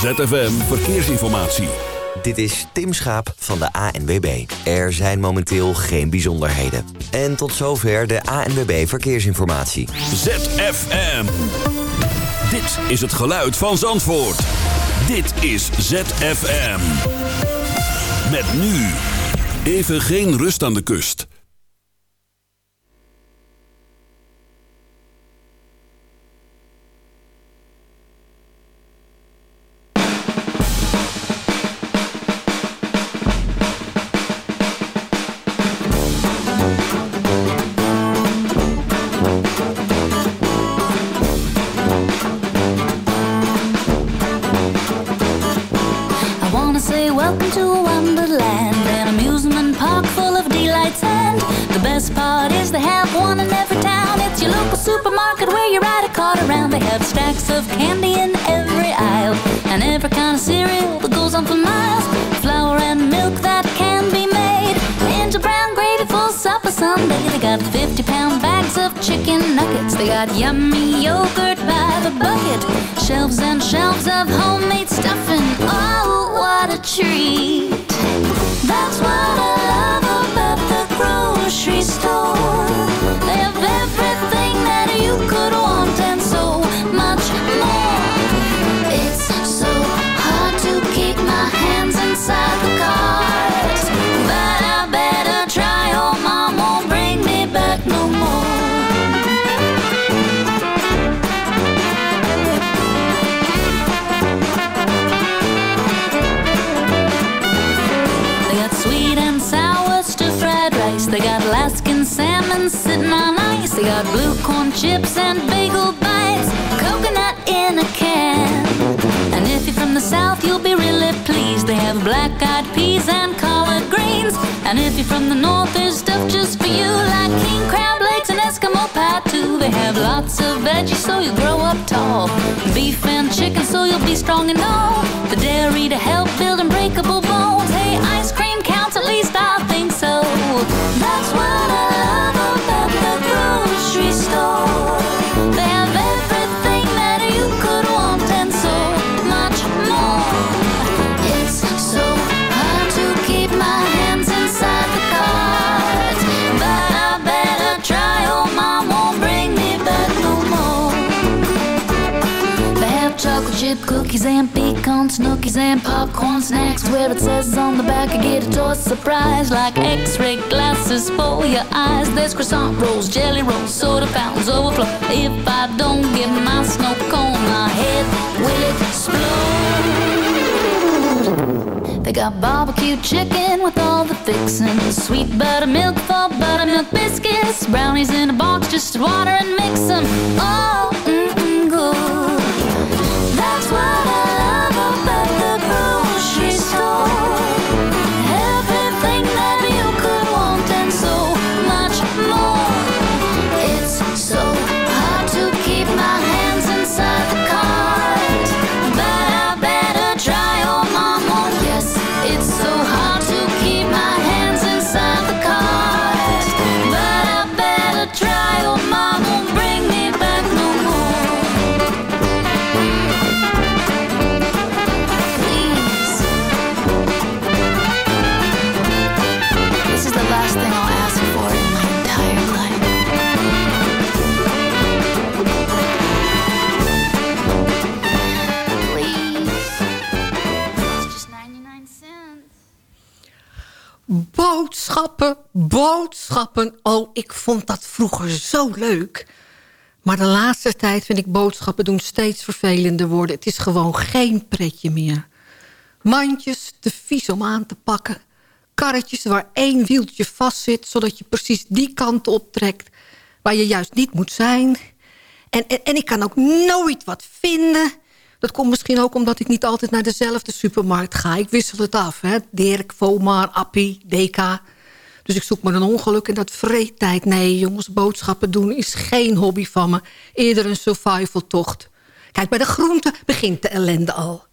ZFM Verkeersinformatie. Dit is Tim Schaap van de ANWB. Er zijn momenteel geen bijzonderheden. En tot zover de ANWB Verkeersinformatie. ZFM. Dit is het geluid van Zandvoort. Dit is ZFM. Met nu. Even geen rust aan de kust. to Wonderland, an amusement park full of delights. And the best part is they have one in every town. It's your local supermarket where you ride a cart around. They have stacks of candy in every aisle, and every kind of cereal that goes on for miles. Flour and milk that can be made into brown gravy for supper Sunday. They got 50 pound bags of chicken nuggets. They got yummy yogurt by the bucket, shelves and shelves of homemade stuffing. Oh what a treat! That's what I love Salmon sitting on ice. They got blue corn chips and bagel bites. Coconut in a can. And if you're from the south, you'll be really pleased. They have black eyed peas and collard greens. And if you're from the north, there's stuff just for you. Like king crab legs and Eskimo pie too. They have lots of veggies so you grow up tall. Beef and chicken so you'll be strong and all. The dairy to help build unbreakable bones. Cookies and pecan snookies and popcorn snacks. Where it says on the back, you get a toy surprise like X-ray glasses for your eyes. There's croissant rolls, jelly rolls, soda fountains overflow. If I don't get my snow cone, my head will explode. They got barbecue chicken with all the fixings, sweet buttermilk for buttermilk biscuits, brownies in a box, just water and mix them. Oh, Oh, ik vond dat vroeger zo leuk. Maar de laatste tijd vind ik boodschappen doen steeds vervelender worden. Het is gewoon geen pretje meer. Mandjes, te vies om aan te pakken. Karretjes waar één wieltje vast zit... zodat je precies die kant optrekt waar je juist niet moet zijn. En, en, en ik kan ook nooit wat vinden. Dat komt misschien ook omdat ik niet altijd naar dezelfde supermarkt ga. Ik wissel het af. Hè? Dirk, Vomar, Appie, DK. Dus ik zoek maar een ongeluk in dat vreedtijd. Nee, jongens, boodschappen doen is geen hobby van me. Eerder een survivaltocht. Kijk, bij de groenten begint de ellende al.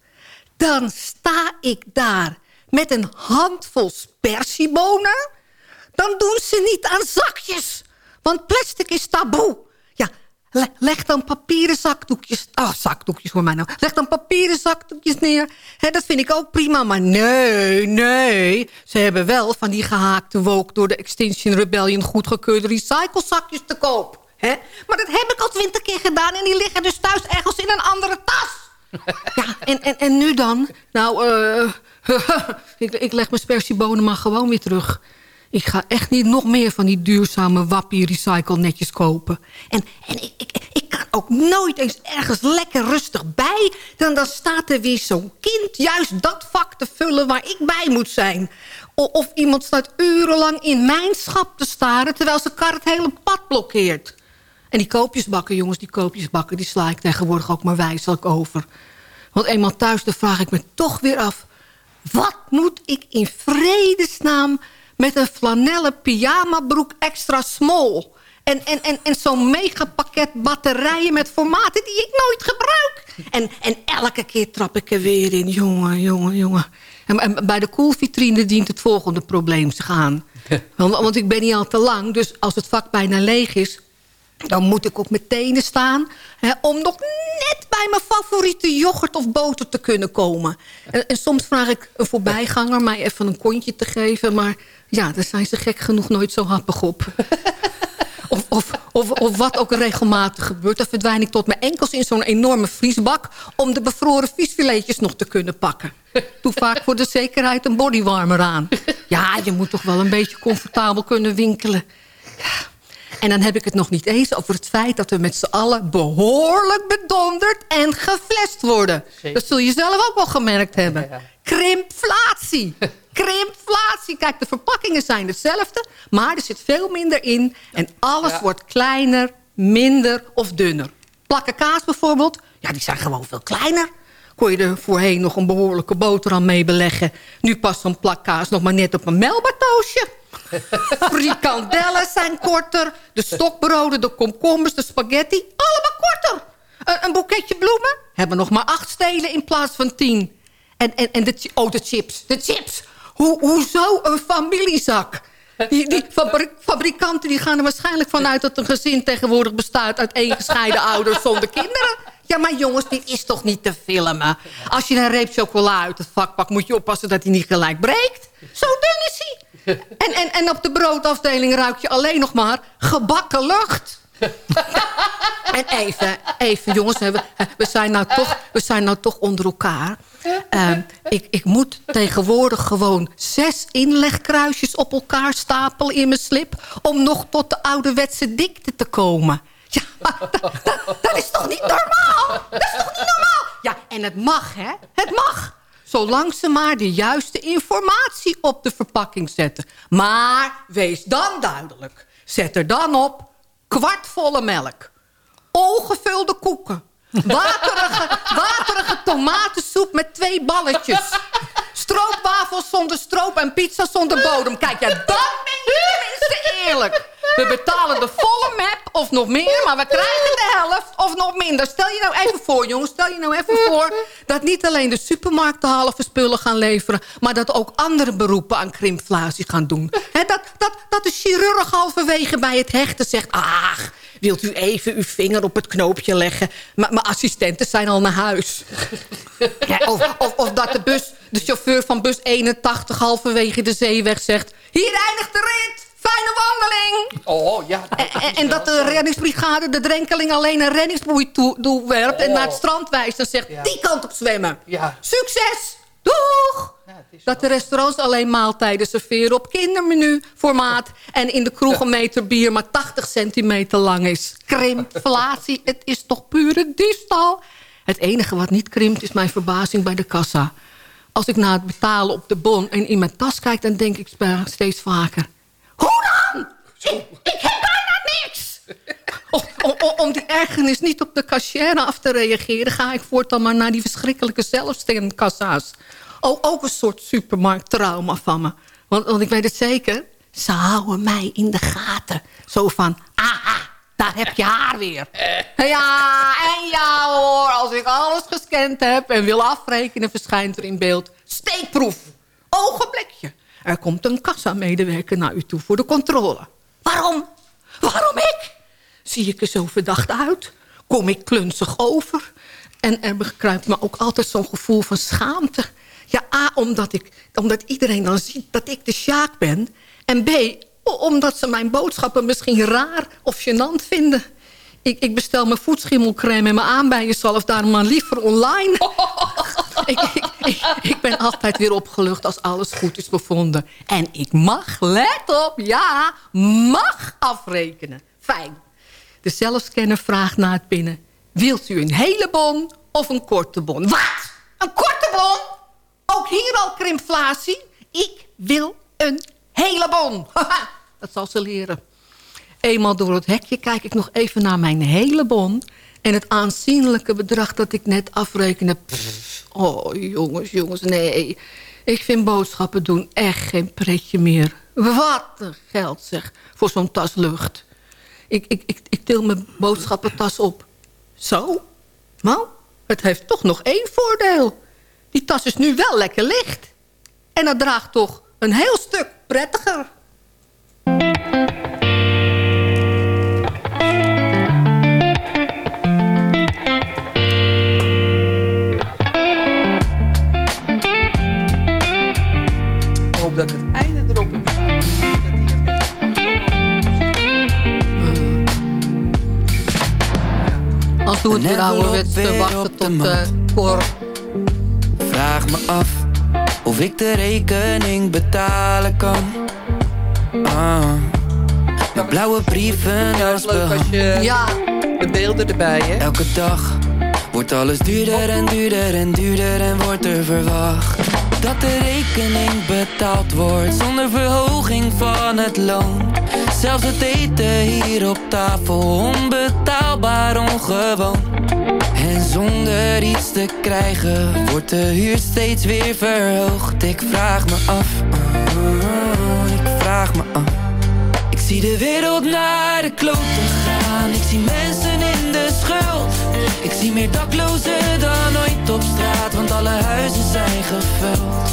Dan sta ik daar met een handvol spersiebonen. Dan doen ze niet aan zakjes. Want plastic is taboe. Leg dan papieren zakdoekjes... Oh, zakdoekjes voor mij nou. Leg dan papieren zakdoekjes neer. dat vind ik ook prima. Maar nee, nee. Ze hebben wel van die gehaakte woke... door de Extinction Rebellion goedgekeurde recyclezakjes te koop. Maar dat heb ik al twintig keer gedaan... en die liggen dus thuis ergens in een andere tas. ja, en, en, en nu dan? Nou, eh... ik, ik leg mijn spersiebonen maar gewoon weer terug. Ik ga echt niet nog meer van die duurzame wappie recycle netjes kopen. En, en ik, ik, ik kan ook nooit eens ergens lekker rustig bij. Dan, dan staat er weer zo'n kind juist dat vak te vullen waar ik bij moet zijn. Of, of iemand staat urenlang in mijn schap te staren... terwijl zijn kar het hele pad blokkeert. En die koopjesbakken, jongens, die koopjesbakken... die sla ik tegenwoordig ook maar wijselijk over. Want eenmaal thuis, dan vraag ik me toch weer af... wat moet ik in vredesnaam met een flanellen pyjamabroek extra small. En, en, en, en zo'n megapakket batterijen met formaten die ik nooit gebruik. En, en elke keer trap ik er weer in. Jongen, jongen, jongen. En, en bij de koelvitrine dient het volgende probleem zich aan. Want, want ik ben niet al te lang. Dus als het vak bijna leeg is... dan moet ik op mijn tenen staan... Hè, om nog net bij mijn favoriete yoghurt of boter te kunnen komen. En, en soms vraag ik een voorbijganger mij even een kontje te geven... maar ja, daar zijn ze gek genoeg nooit zo happig op. Of, of, of, of, wat ook regelmatig gebeurt. Dan verdwijn ik tot mijn enkels in zo'n enorme vriesbak... om de bevroren visfiletjes nog te kunnen pakken. Doe vaak voor de zekerheid een bodywarmer aan. Ja, je moet toch wel een beetje comfortabel kunnen winkelen. Ja. En dan heb ik het nog niet eens over het feit... dat we met z'n allen behoorlijk bedonderd en geflest worden. Dat zul je zelf ook wel gemerkt hebben. Krimpflatie. Krimpflatie. Kijk, de verpakkingen zijn hetzelfde, maar er zit veel minder in. En alles wordt kleiner, minder of dunner. Plakken kaas bijvoorbeeld, ja, die zijn gewoon veel kleiner. Kon je er voorheen nog een behoorlijke boterham mee beleggen. Nu past zo'n plak kaas nog maar net op een melbatoosje. Frikandellen zijn korter. De stokbroden, de komkommers, de spaghetti. Allemaal korter. Een, een boeketje bloemen hebben nog maar acht stelen in plaats van tien. En, en, en de, oh, de chips. De chips. Hoe, hoezo een familiezak? Die, die fabrikanten die gaan er waarschijnlijk vanuit dat een gezin tegenwoordig bestaat uit één gescheiden ouders zonder kinderen. Ja, maar jongens, dit is toch niet te filmen? Als je een reep chocola uit het vak pakt, moet je oppassen dat hij niet gelijk breekt. Zo dun is hij. En, en, en op de broodafdeling ruik je alleen nog maar gebakken lucht. en even, even jongens, we, we, zijn nou toch, we zijn nou toch onder elkaar. Ehm, ik, ik moet tegenwoordig gewoon zes inlegkruisjes op elkaar stapelen in mijn slip... om nog tot de ouderwetse dikte te komen. Ja, dat, dat, is toch niet normaal? Dat is toch niet normaal? Ja, en het mag, hè? Het mag. Zolang ze maar de juiste informatie op de verpakking zetten. Maar wees dan duidelijk. Zet er dan op kwartvolle melk. Ongevulde koeken. Waterige, waterige tomatensoep met twee balletjes. Stroopwafels zonder stroop en pizza zonder bodem. Kijk, ja, dan ben je tenminste eerlijk. We betalen de volle map of nog meer, maar we krijgen de helft of nog minder. Stel je nou even voor, jongens, stel je nou even voor... dat niet alleen de supermarkten halve spullen gaan leveren... maar dat ook andere beroepen aan krimpflatie gaan doen. dat, dat, dat de chirurg halverwege bij het hechten zegt... ach, wilt u even uw vinger op het knoopje leggen? Maar mijn assistenten zijn al naar huis. Ja, of, of, of, dat de, bus, de chauffeur van bus 81 halverwege de zeeweg zegt... hier eindigt de rit! Fijne wandeling! Oh, ja. En, en, dat de reddingsbrigade de drenkeling alleen een reddingsboei toewerpt... en naar het strand wijst en zegt, die kant op zwemmen. Ja. Succes! Doeg! dat de restaurants alleen maaltijden serveren op kindermenu-formaat... en in de kroeg een meter bier maar 80 centimeter lang is. Krimpflatie, het is toch pure diefstal? Het enige wat niet krimpt is mijn verbazing bij de kassa. Als ik na het betalen op de bon en in mijn tas kijk... dan denk ik steeds vaker... Hoe dan? Ik, heb bijna niks! Om, die ergernis niet op de cashier af te reageren... ga ik voortaan maar naar die verschrikkelijke zelfstenkassa's. Oh, ook een soort supermarkttrauma van me. Want, want ik weet het zeker, ze houden mij in de gaten. Zo van, aha, daar heb je haar weer. Ja, en ja hoor, als ik alles gescand heb en wil afrekenen... verschijnt er in beeld steekproef. Ogenblikje. Er komt een kassamedewerker naar u toe voor de controle. Waarom? Waarom ik? zie ik er zo verdacht uit? Kom ik klunzig over? En er bekruipt me ook altijd zo'n gevoel van schaamte. Ja, A, omdat, ik, omdat iedereen dan ziet dat ik de Sjaak ben. En B, omdat ze mijn boodschappen misschien raar of gênant vinden. Ik, ik bestel mijn voetschimmelcrème en mijn aanbijensalf daarom maar liever online. ik, ik, ik, ben altijd weer opgelucht als alles goed is bevonden. En ik mag, let op, ja, mag afrekenen. Fijn. De zelfscanner vraagt naar het pinnen. Wilt u een hele bon of een korte bon? Wat? Een korte bon? Ook hier al krimflatie? Ik wil een hele bon. Dat zal ze leren. Eenmaal door het hekje kijk ik nog even naar mijn hele bon... en het aanzienlijke bedrag dat ik net afrekende. oh, jongens, jongens, nee. Ik vind boodschappen doen echt geen pretje meer. Wat een geld, zeg, voor zo'n tas lucht. Ik, ik, ik, ik til mijn boodschappentas op. Zo? Nou, het heeft toch nog één voordeel. Die tas is nu wel lekker licht. En dat draagt toch een heel stuk prettiger. Dat het einde erop Als doe het weer ouderwets te wachten tot Cor. Vraag me af of ik de rekening betalen kan. Ah, met blauwe brieven ja, als leuk als je Ja. de beelden erbij, hè? Elke dag wordt alles duurder en duurder en duurder en wordt er verwacht dat de rekening betaald wordt zonder verhoging van het loon. Zelfs het eten hier op tafel onbetaalbaar ongewoon. En zonder iets te krijgen wordt de huur steeds weer verhoogd. Ik vraag me af, oh, ik vraag me af. Ik zie de wereld naar de kloten Ik zie mensen in de schuld. Ik zie meer daklozen dan ooit op straat, want alle huizen zijn gevuld.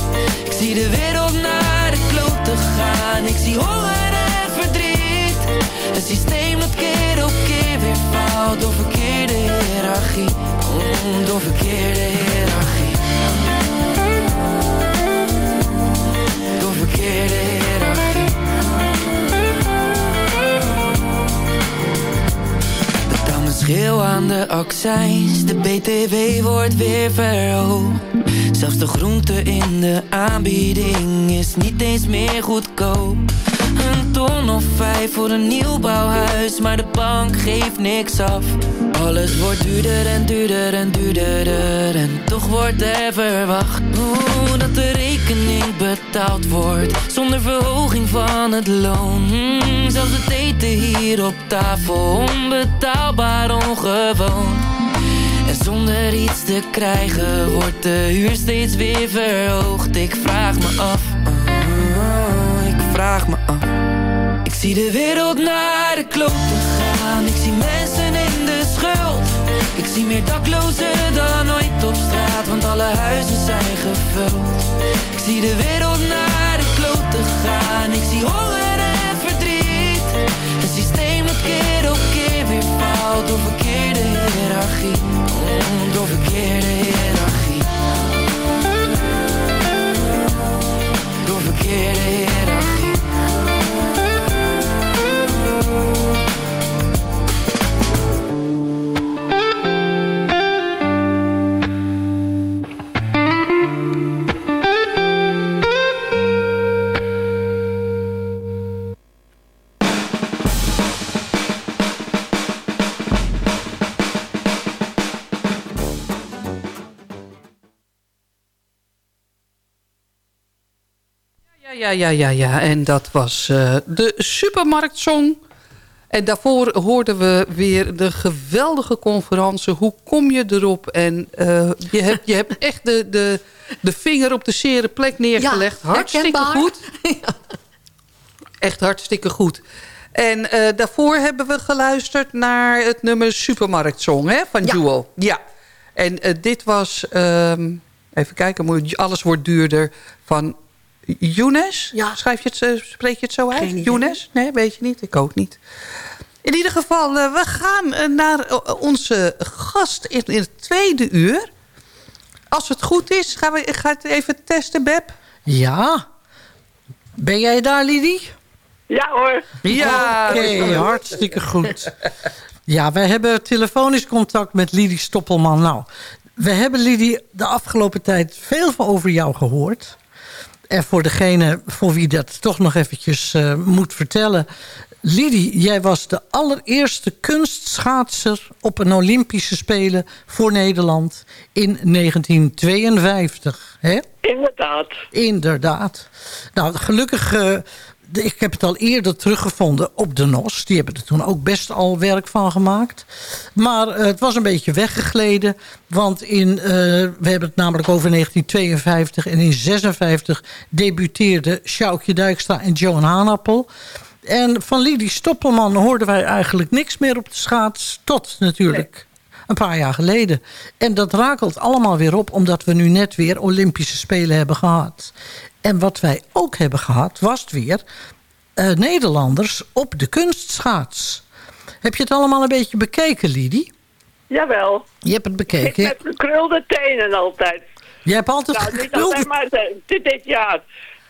Ik zie de wereld naar de kloten gaan. Ik zie honger en verdriet. Een systeem dat keer op keer weer faalt door verkeerde hiërarchie. Mm, door verkeerde hiërarchie. Door verkeerde hiërarchie. Schil aan de accijns. De BTW wordt weer verhoogd. Zelfs de groente in de aanbieding is niet eens meer goedkoop. Een ton of vijf voor een nieuwbouwhuis, maar de bank geeft niks af. Alles wordt duurder en duurder en duurder en toch wordt er verwacht Oeh, dat de rekening betaald wordt zonder verhoging van het loon. Hmm, zelfs het eten hier op tafel onbetaalbaar ongewoon. En zonder iets te krijgen wordt de huur steeds weer verhoogd. Ik vraag me af, Ik zie de wereld naar de kloten gaan. Ik zie mensen in de schuld. Ik zie meer daklozen dan ooit op straat, want alle huizen zijn gevuld. Ik zie de wereld naar de kloten gaan. Ik zie honger en verdriet. Een systeem dat keer op keer weer faalt door verkeerde hiërarchie. Door verkeerde hiërarchie. Door verkeerde hiërarchie. Ja, ja, ja, ja. En dat was uh, de supermarktsong. En daarvoor hoorden we weer de geweldige conferentie. Hoe kom je erop? En uh, je, hebt, je hebt echt de, de, de vinger op de zere plek neergelegd. Ja, hartstikke goed. ja. Echt hartstikke goed. En uh, daarvoor hebben we geluisterd naar het nummer Supermarktsong hè, van Ja. Jewel. Ja. En uh, dit was, um, even kijken, moet- alles wordt duurder van Younes. Ja. Schrijf je het, eh, spreek je het zo uit? Younes? Nee, weet je niet. Ik ook niet. In ieder geval, uh, we gaan uh, naar onze gast in, in, het tweede uur. Als het goed is, gaan we, ik ga het even testen, Beb. Ja. Ben jij daar, Lidie? Ja hoor. Ja. Oké, okay, hartstikke goed. Ja, wij hebben telefonisch contact met Lidie Stoppelman. Nou, we hebben Lidie de afgelopen tijd veel over jou gehoord. En voor degene voor wie dat toch nog eventjes uh, moet vertellen... Lidie, jij was de allereerste kunstschaatser op een Olympische Spelen voor Nederland in 1952. Hè? Inderdaad. Inderdaad. Nou, gelukkig uh, ik heb het al eerder teruggevonden op de NOS. Die hebben er toen ook best al werk van gemaakt. Maar uh, het was een beetje weggegleden. Want in, uh, we hebben het namelijk over 1952 en in 56 debuteerden Sjoukje Duikstra en Joan Hanappel. En van Lidie Stoppelman hoorden wij eigenlijk niks meer op de schaats. Tot natuurlijk een paar jaar geleden. En dat rakelt allemaal weer op, omdat we nu net weer Olympische Spelen hebben gehad. En wat wij ook hebben gehad, was het weer uh, Nederlanders op de kunstschaats. Heb je het allemaal een beetje bekeken, Lidie? Jawel. Je hebt het bekeken? Ik heb gekrulde tenen altijd. Je hebt altijd nou, gekrulde... Niet altijd, maar de, dit, dit jaar.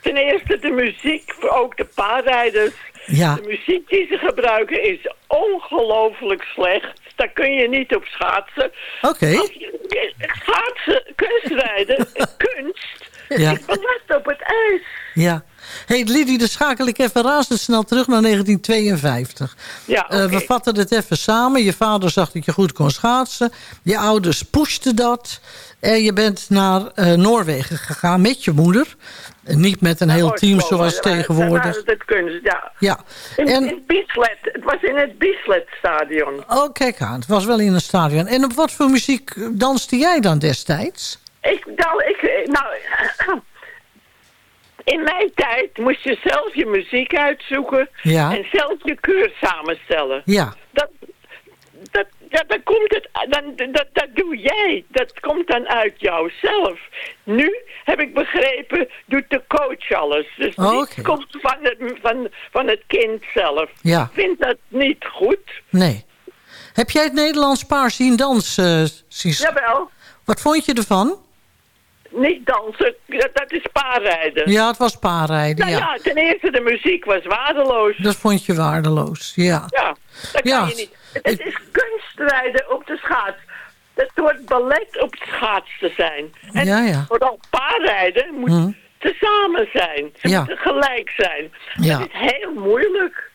Ten eerste de muziek, ook de paardrijders. Ja. De muziek die ze gebruiken is ongelooflijk slecht. Daar kun je niet op schaatsen. Oké. Okay. Schaatsen, kunstrijden, kunst. Ja. Ik belast op het ijs. Ja. hey, Lidie, dan schakel ik even razendsnel terug naar 1952. Ja, okay. uh, we vatten het even samen. Je vader zag dat je goed kon schaatsen. Je ouders pushten dat. En je bent naar uh, Noorwegen gegaan met je moeder. Niet met een heel team zoals tegenwoordig. Kunst, ja. ja. In, en, in Bieslet. Het was in het Bieslet-stadion. Oh, kijk aan. Het was wel in een stadion. En op wat voor muziek danste jij dan destijds? Ik, nou, ik, nou, in mijn tijd moest je zelf je muziek uitzoeken ja. en zelf je keur samenstellen. Ja. Dat, dat, dat, dan komt het, dan, dat, dat doe jij. Dat komt dan uit jouzelf. Nu heb ik begrepen, doet de coach alles. Dus oh, okay. komt van het, van, van het kind zelf. Ja. Ik vind dat niet goed. Nee. Heb jij het Nederlands paar zien dansen, uh? Jawel. Wat vond je ervan? Niet dansen, dat is paarrijden. Ja, het was paarrijden, nou, ja. ja. ten eerste de muziek was waardeloos. Dat vond je waardeloos, ja. Ja, dat kan ja. je niet. Het is kunstrijden op de schaats. Het hoort ballet op de schaats te zijn. En ja, ja. vooral paarrijden moet Hm. tezamen zijn. Ze Ja. moeten gelijk zijn. Ja. Het is heel moeilijk.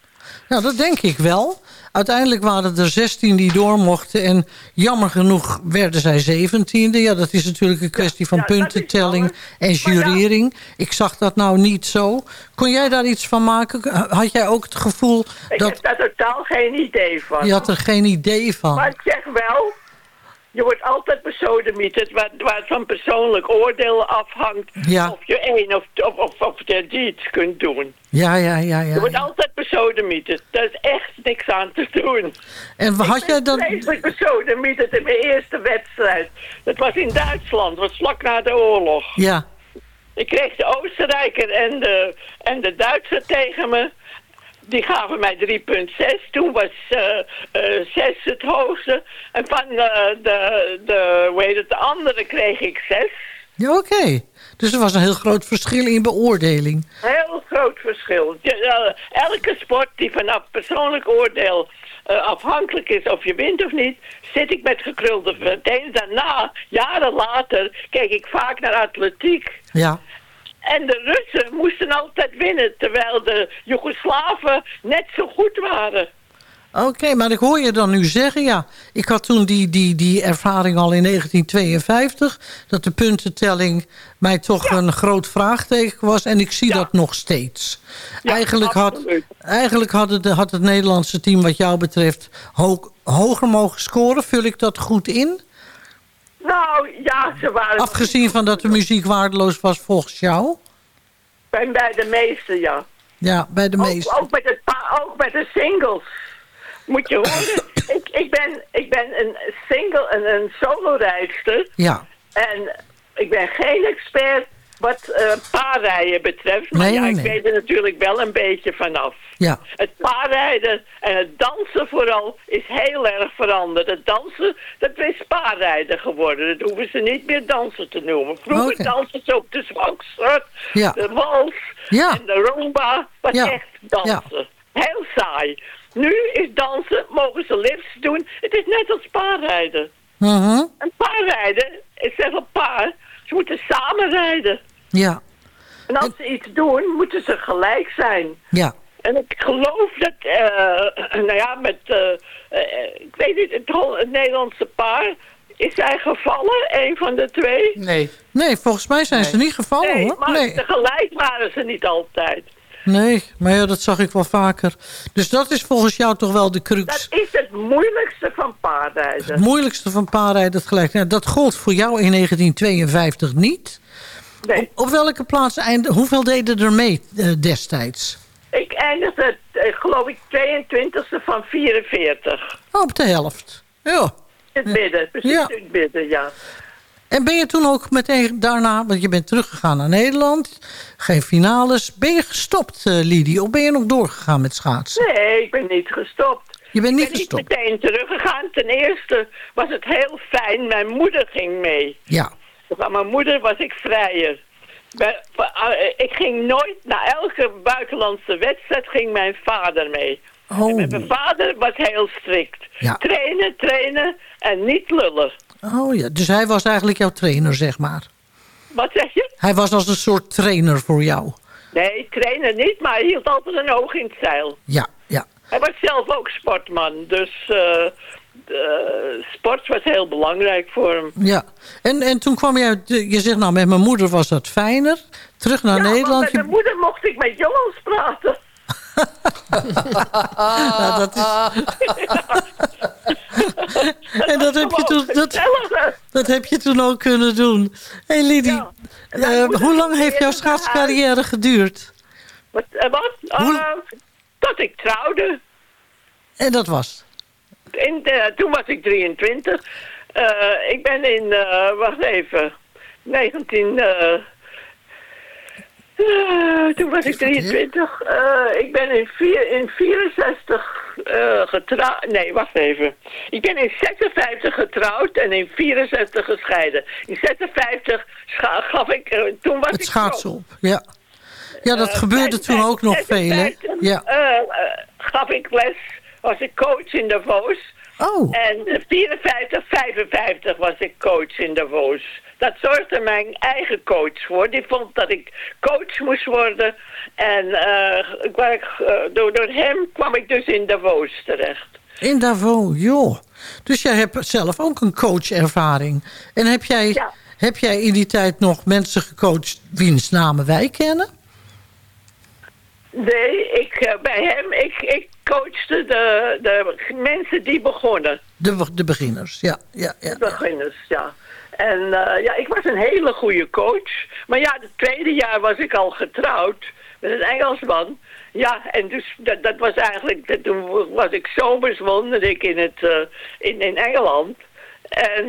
Nou, dat denk ik wel. Uiteindelijk waren er 16 die door mochten. En jammer genoeg werden zij 17e. Ja, dat is natuurlijk een kwestie van ja, puntentelling en jurering. Ik zag dat nou niet zo. Kon jij daar iets van maken? Had jij ook het gevoel Ik dat... heb daar totaal geen idee van. Je had er geen idee van. Maar ik zeg wel, je wordt altijd besodemieterd waar, waar het van persoonlijk oordeel afhangt. Ja. Of je één of, of, of, of je iets kunt doen. Ja, ja, ja. ja, Je wordt ja. altijd besodemieterd. Daar is echt niks aan te doen. En had ik jij ben dan... vreselijk besodemieterd in mijn eerste wedstrijd. Dat was in Duitsland, was vlak na de oorlog. Ja, Ik kreeg de Oostenrijker en de, en de Duitser tegen me. Die gaven mij 3,6. Toen was eh eh 6 het hoogste. En van eh, de, de, hoe heet het, de andere kreeg ik 6. ja oké. Dus er was een heel groot verschil in beoordeling. Heel groot verschil. Eh, elke sport die vanaf persoonlijk oordeel eh, afhankelijk is of je wint of niet, zit ik met gekrulde tenen. Daarna, jaren later, keek ik vaak naar atletiek. Ja, En de Russen moesten altijd winnen, terwijl de Joegoslaven net zo goed waren. Oké, maar ik hoor je dan nu zeggen, ja... ik had toen die, die, die ervaring al in 1952... dat de puntentelling mij toch een groot vraagteken was... en ik zie Ja. dat nog steeds. Ja, eigenlijk had, eigenlijk had, het, had het Nederlandse team wat jou betreft... Ho hoger mogen scoren. Vul ik dat goed in? Nou, ja, ze waren... Afgezien van dat de muziek waardeloos was volgens jou? Bij, bij de meeste, ja. Ja, bij de Ook, meesten. ook, met het ook met de singles. Moet je horen, ik, ik, ben, ik ben een single en een solo-rijdster. Ja, En ik ben geen expert, wat uh, paarrijden betreft. Maar Nee, ja, ik nee. weet er natuurlijk wel een beetje vanaf. Ja, Het paarrijden en het dansen vooral is heel erg veranderd. Het dansen, dat is paarrijden geworden. Dat hoeven ze niet meer dansen te noemen. Vroeger Oké. dansten ze op de zwankster, Ja. de wals Ja. en de rumba. Ja. echt dansen. Heel saai. Nu is dansen, mogen ze lifts doen. Het is net als paarrijden. Mhm. En paarrijden, ik zeg een paar, ze moeten samen rijden. Ja, En als ze iets doen, moeten ze gelijk zijn. ja. En ik geloof dat, eh, nou ja, met, eh, eh, ik weet niet, het, het Nederlandse paar, is hij gevallen, een van de twee? Nee. Nee, volgens mij zijn ze niet gevallen nee, hoor. maar Nee. tegelijk waren ze niet altijd. nee, maar ja, dat zag ik wel vaker. Dus dat is volgens jou toch wel de crux. Dat is het moeilijkste van paardrijden. Het moeilijkste van paarrijden, dat gelijk. Nou, dat gold voor jou in 1952 niet. Nee, Op, op welke plaats einde, hoeveel deden er mee eh, destijds? ik eindigde, eh, geloof ik, 22e van 44. Oh, op de helft. Ja. In het midden, precies Ja. in het midden, ja. En ben je toen ook meteen daarna, want je bent teruggegaan naar Nederland, geen finales. Ben je gestopt, eh Lidie, of ben je nog doorgegaan met schaatsen? Nee, ik ben niet gestopt. Je bent niet ik ben gestopt. niet meteen teruggegaan. Ten eerste was het heel fijn. Mijn moeder ging mee. Ja, Van mijn moeder was ik vrijer. Van- eh, Ik ging nooit, na elke buitenlandse wedstrijd ging mijn vader mee. En oh, mijn vader was heel strikt. Ja. Trainen, trainen en niet lullen. oh ja, dus hij was eigenlijk jouw trainer, zeg maar. Wat zeg je? Hij was als een soort trainer voor jou. Nee, trainen niet, maar hij hield altijd een oog in het zeil. Ja, ja. Hij was zelf ook sportman, dus eh, sport was heel belangrijk voor hem. Ja, en, en toen kwam je uit, je zegt nou met mijn moeder was dat fijner. Terug naar ja, Nederland. met Je- mijn moeder mocht ik met jongens praten. Nou, dat is, en dat heb, je toen, dat, dat heb je toen ook kunnen doen. Hé hey Lidie, Ja. Eh, hoe lang heeft jouw schaatscarrière geduurd? Wat? eh, wat? Hoe- Eh, tot ik trouwde. En dat was? In de- toen was ik 23. Eh, ik ben in, eh, wacht even, 19... eh, toen was ik 23. Eh, ik ben in, vier, in 64 eh, getrouwd. Nee, wacht even. Ik ben in 56 getrouwd en in 64 gescheiden. In 56 scha- gaf ik... toen was Het ik schaatsen op, ja. Ja, dat gebeurde toen ook nog veel, hè? 56, Ja. gaf ik les, was ik coach in Davos. Oh, En eh, 54, 55 was ik coach in Davos. Dat zorgde mijn eigen coach voor. Die vond dat ik coach moest worden. En eh, ik waar ik, eh, door, door hem kwam ik dus in Davos terecht. in Davos, joh. Dus jij hebt zelf ook een coachervaring. En heb jij, Ja. heb jij in die tijd nog mensen gecoacht wiens namen wij kennen? Nee, ik, eh, bij hem, ik, ik coachte de, de mensen die begonnen. De, de beginners, ja. ja, ja. beginners, ja. En eh, ja, ik was een hele goede coach. Maar ja, het tweede jaar was ik al getrouwd met een Engelsman. Ja, en dus dat, dat was eigenlijk, dat, toen was ik zomers woonde ik in, het, eh, in, in Engeland. En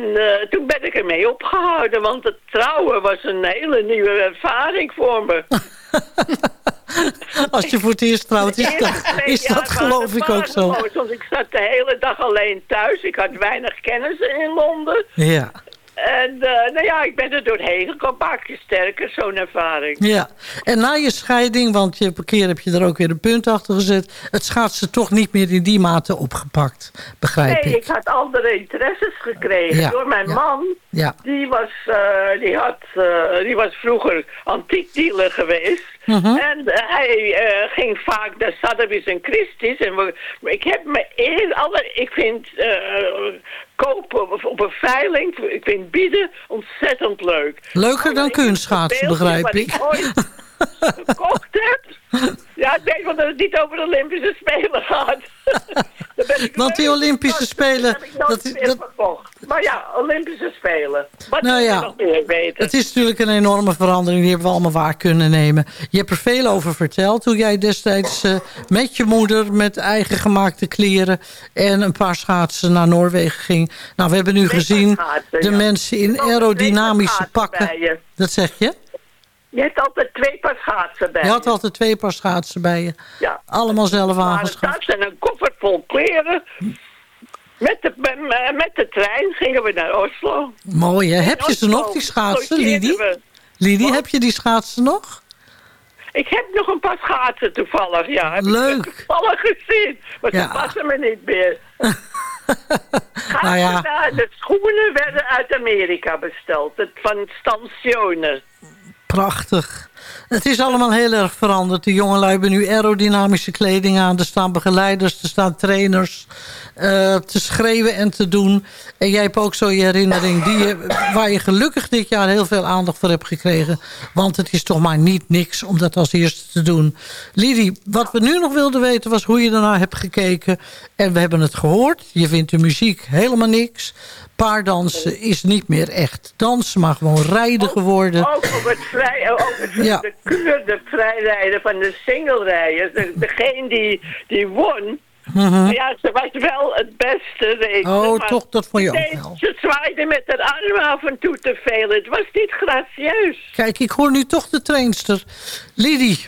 toen ben ik ermee opgehouden, want het trouwen was een hele nieuwe ervaring voor me. Als je voor het eerst trouwt, is dat, is dat geloof ik ook zo. Want ik zat de hele dag alleen thuis. Ik had weinig kennis in Londen. Ja, En eh, nou ja, ik ben er doorheen gekomen. Een keer sterker, zo'n ervaring. ja. En na je scheiding, want je, een keer heb je er ook weer een punt achter gezet... het schaatsen toch niet meer in die mate opgepakt, begrijp Nee, ik. ik had andere interesses gekregen Ja, door mijn ja. man. Ja, Die was, eh, die, had, eh, die was vroeger antiekdealer geweest. Mhm. En hij ging vaak naar Sotheby's en Christie's. En we, ik heb me eer, alle, ik vind kopen op, op een veiling, ik vind bieden ontzettend leuk. Leuker dan kunstschaatsen, het beeldje begrijp ik. ooit gekocht heb. Ja, ik weet wel dat het niet over de Olympische Spelen gaat. Ik Want die Olympische Spelen, Dat heb ik nooit dat-. Maar ja, Olympische Spelen. Wat Nou je ja, nog meer weten? Het is natuurlijk een enorme verandering. Die hebben we allemaal waar kunnen nemen. Je hebt er veel over verteld. Hoe jij destijds eh, met je moeder... met eigen gemaakte kleren... en een paar schaatsen naar Noorwegen ging. Nou, we hebben nu gezien... schaatsen, de ja. mensen in Er aerodynamische pakken. je. Dat zeg je? Je hebt altijd twee paar schaatsen bij Je had altijd twee paar schaatsen bij je. Ja. Allemaal zelf aangeschaft. thuis en een koffer vol kleren. Met de, met, de trein gingen we naar Oslo. Mooi hè? Heb je ze nog, die schaatsen, Lidie? Lidie, heb je die schaatsen nog? Ik heb nog een paar schaatsen toevallig, ja. Heb Leuk. Ik toevallig gezien. Maar Ja. ze passen me niet meer. Nou ja. De schoenen werden uit Amerika besteld. Van Stansionen. Prachtig. Het is allemaal heel erg veranderd. De jongelui hebben nu aerodynamische kleding aan. Er staan begeleiders, er staan trainers eh, te schreeuwen en te doen. En jij hebt ook zo je herinnering die je, waar je gelukkig dit jaar heel veel aandacht voor hebt gekregen. Want het is toch maar niet niks om dat als eerste te doen. Lidie, wat we nu nog wilden weten was hoe je daarna hebt gekeken. En we hebben het gehoord. Je vindt de muziek helemaal niks. Paardansen is niet meer echt dansen, maar gewoon rijden geworden. Ook op het, vrij, ook het Ja. de de vrijrijden van de singlerijders. De, degene die, die won. Ja, ze was wel het beste. Mhm. Oh, toch, dat vond je ook ze- wel. Ze zwaaide met haar armen af en toe te veel. Het was niet gracieus. Kijk, ik hoor nu toch de trainster. Lidie,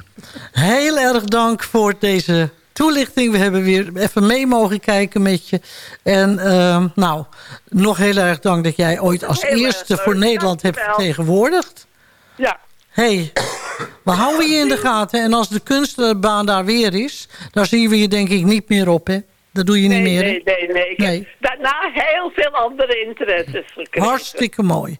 heel erg dank voor deze toelichting. We hebben weer even mee mogen kijken met je. En ehm, nou, nog heel erg dank dat jij ooit als Heel eerste voor Nederland hebt vertegenwoordigd. Ja. hey, we houden je in de gaten. En als de kunstbaan daar weer is, daar zien we je denk ik niet meer op, hè? Dat doe je niet meer, nee, nee, nee. Ik Nee. heb daarna heel veel andere interesses gekregen. Hartstikke mooi.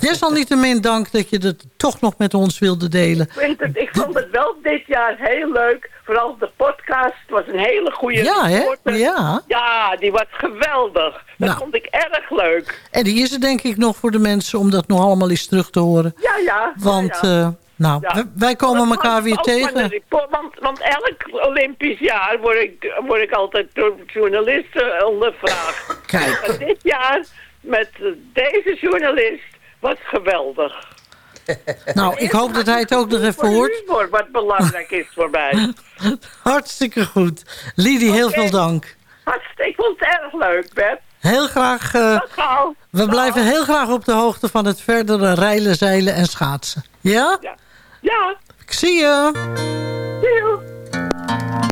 Desalniettemin dank dat je het toch nog met ons wilde delen. Ik, het, ik vond het wel dit jaar heel leuk. Vooral de podcast was een hele goede Ja, hè? Ja. Ja, die was geweldig. Dat Nou. vond ik erg leuk. En die is er denk ik nog voor de mensen om dat nog allemaal eens terug te horen. Ja, ja. Want ja, ja. eh, nou, Ja. wij- komen elkaar weer tegen. report- want, want elk Olympisch jaar word ik, word ik altijd door journalisten ondervraagd. Kijk. Maar dit jaar met deze journalist was geweldig. Nou, ik hoop dat hij het ook nog even hoort. humor, wat belangrijk is voor mij. Hartstikke goed. Lidie, heel veel dank. Hartstikke, ik vond het erg leuk, Bert. Heel graag, gauw. we blijven heel graag op de hoogte van het verdere reilen, zeilen en schaatsen. Ja? Ja. Ja, Ik zie je. zie je.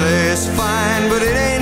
LA's fine, but it ain't